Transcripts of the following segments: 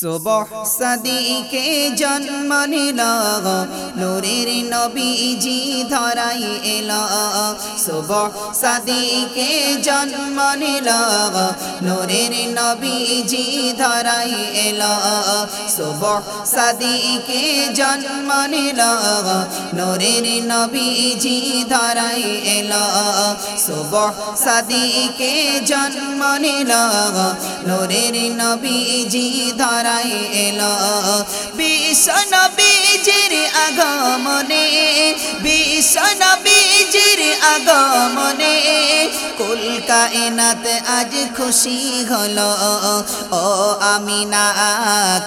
সুবহ সাদিকে জন্ম নিল, নূরের নবীজি ধরাই এল। সুবহ সাদিকে জন্ম নিল, নূরের নবীজি ধরাই এল। সুবহ সাদিকে জন্ম নিল, নূরের নবীজি ধরাই এল। সুবহ সাদিকে জন্ম নিল নূরের নবীজি ধরাই এলো। বিষ্ণ বীজির আগমনে বিষ্ণ বীজির আগমনে কায়নাত আজ খুশি হলো। ও আমিনা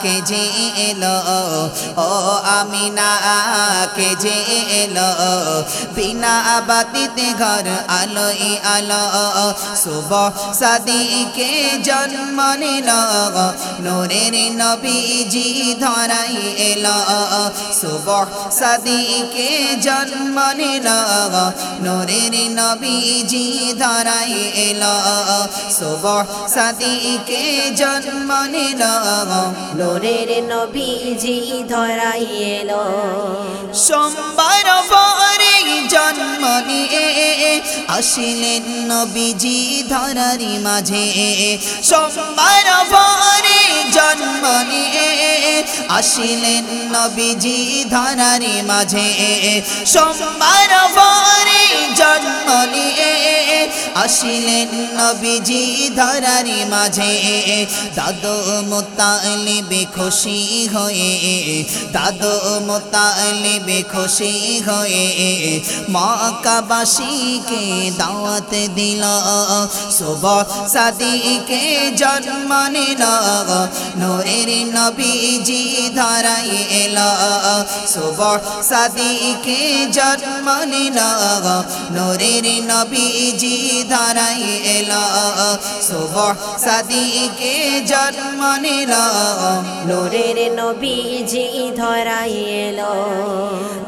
কে যে এলো। ও আমিনা কে যে এলো। বিনা বাতিতে ঘর আলোই আলো। শুভ সাদিকে জন্ম নিল। নূরের নবীজি ধরাই এলো। শুভ সাদিকে জন্ম নিল। নূরের নবীজি ধরাই এলো শুভ সাদিকে জন্ম নিল। নূরের নবীজি ধরাই এলো। সোমবার পরে জন্ম নিয়ে আসিলেন নবীজি ধরারি মাঝে। সোমবার পরে জন্ম নিয়ে আসিলেন নবীজি ধরারি মাঝে। সোমবার পরে জন্ম নিয়ে আসিলেন নবীজি ধরারি মাঝে। দাদু মোতালিবে খুশি হয়ে দাদু মোতালিবে খুশি হয়ে মকাবাসীকে দাওয়াত দিল। শুভ সাদিকে জন্ম নিল, নূরের নবীজি ধরাই এল। শুভ সাদিকে জন্ম নিল, নূরের নবীজি ধরাই এল। শুভ সাদিকে জন্ম নিল। নূরের নবীজি ধরাই এল।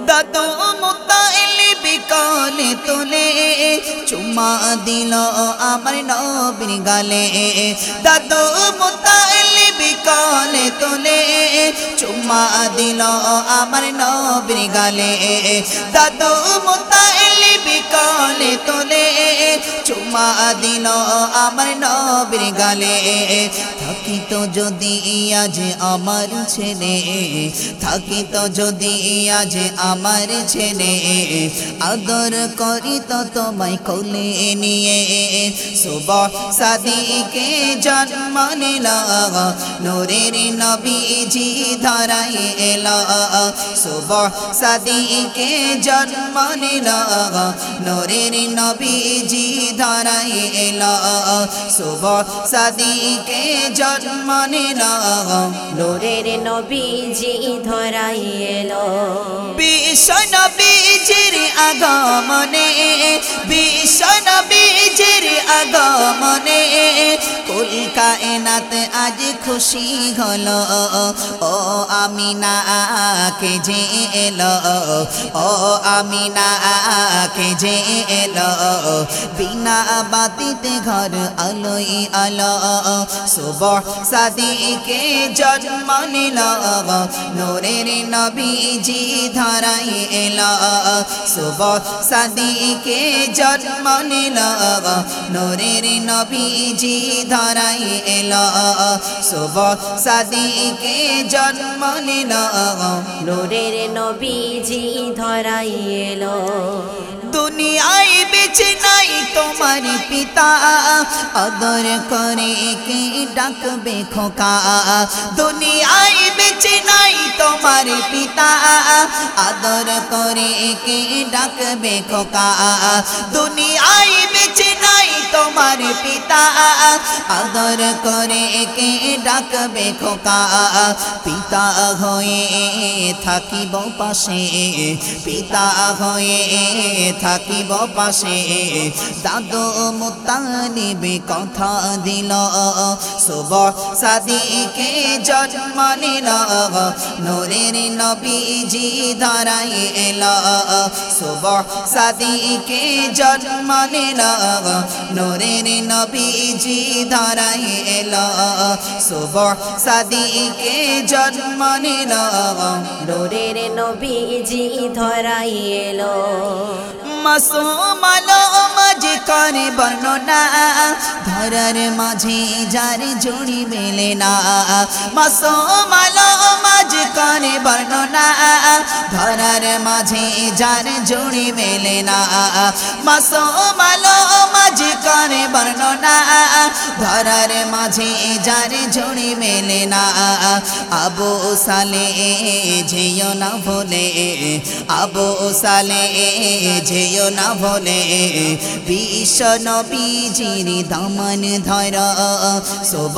দাদু মুতাইলি বিকালে তোলে চুমা দিল। আমার নবীর গালে দাদু মুতাইলি বিকালে তোলে চুমা দিল আমার নবীর গালে। দাদু মুতাইলি বিকলে তোলে চুমা দিল আমার নবীর গালে থাকিত যদি আজ আমার ছেলে থাকিত যদি আজ আমার ছেলে। আদর করি তো তোমায় কোলে নিয়ে। শুভ সাদিকে জন্ম নিল, নূরের নবীজি ধরাই এল। শুভ সাদিকে জন্ম নিল, নূরের নবীজি ধরাই এল। শুভ সাদিকে জন্ম নিল নোরের নবীজি ধরাই এলো। বিশ্ব নবীজির আগমনে ভীষণ কায়নাত আজ খুশি হলো। ও আমিনা কে যে এলো। ও আমিনা কে যে এলো। বিনা বাতিতে ঘর আলোই আলো। শুভ সাদিকে জন্ম নিল। নূরের নবীজি ধরাই এল। শুভ সাদিকে জন্ম নিল। নূরের নবীজি ধরাই এল। শুভ সাদিকে জন্ম নিল। নূরের নবীজি ধরাই এলো। দুনিয়ায় বেঁচে নাই তোমার পিতা। আদর করে কে ডাকবে খোকা? দুনিয়ায় বেঁচে নাই তোমার পিতা। আদর করে কে ডাকবে খোকা? দুনিয়ায় বেঁচে নাই তোমার পিতা আদর করে কে ডাকবে খোকা। পিতা হয়ে থাকিব পাশে, পিতা হয়ে থাকিব পাশে। দাদু মুতালিবে কথা দিল, শুভ সাদিকে জন্ম নিল, নূরের নবীজি ধরাই এল। শুভ সাদিকে জন্ম নিল নূরের নবীজি ধরাই এলো। শুভ সাদিকে জন্ম নিল। নূরের নবীজি ধরাই এলো। মাসুম আলো মাঝে করে বর্ণনা ধরার মাঝে যার জুড়ি মেলে না। মাসুম আলো মাঝে করে বর্ণনা ধরার মাঝে যার জুড়ি মেলে না। মাসুম মাঝে করে বর্ণনা। ধরার মাঝে যার জুড়ি মেলে না। আবু সালে যেও না ভোলে আবু সালে যেও না ভোলে বিশ্ব নবীজির দমন ধর। শুভ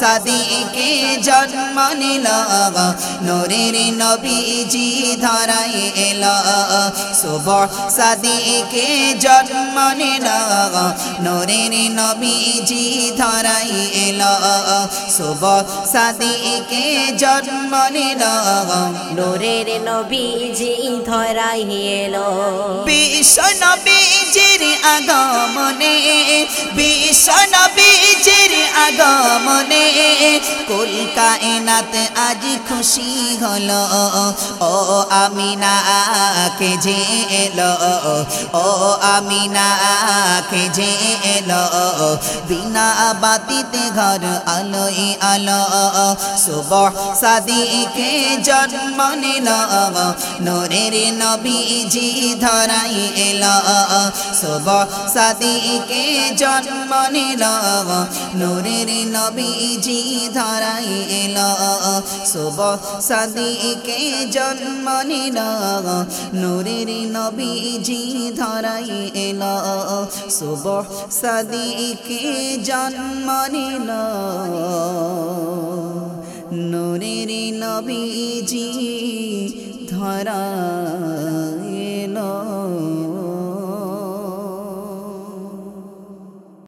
সাদিকে জন্ম নিল। নোরের নবীজি ধরাই এল। শুভ সাদিকে জন্ম নিল। নোরের নবীজি ধরাই এল। শুভ সাদিকে জন্ম নিল। নূরের নবীজি ধরাই এলো। বিশ্ব নবীজির আগমনে বিশ্ব নবীজির আগমনে কুল কায়নাত আজ খুশি হলো। ও আমিনা কে যে এলো। ও আমিনা কে যে এলো বিনা বাতিতে ঘর আলোই আলো। শুভ সাদিকে জন্ম নিল। নোরের নবীজি ধরাই এল। শুভ সাদিকে জন্ম নিল। নোরের নবীজি ধরাই এল। শুভ সাদিকে জন্ম নিল। নোরের নবীজি ধরাই এল। শুভ সাদিকে জন্ম নিল নোরের নবীজি ধরা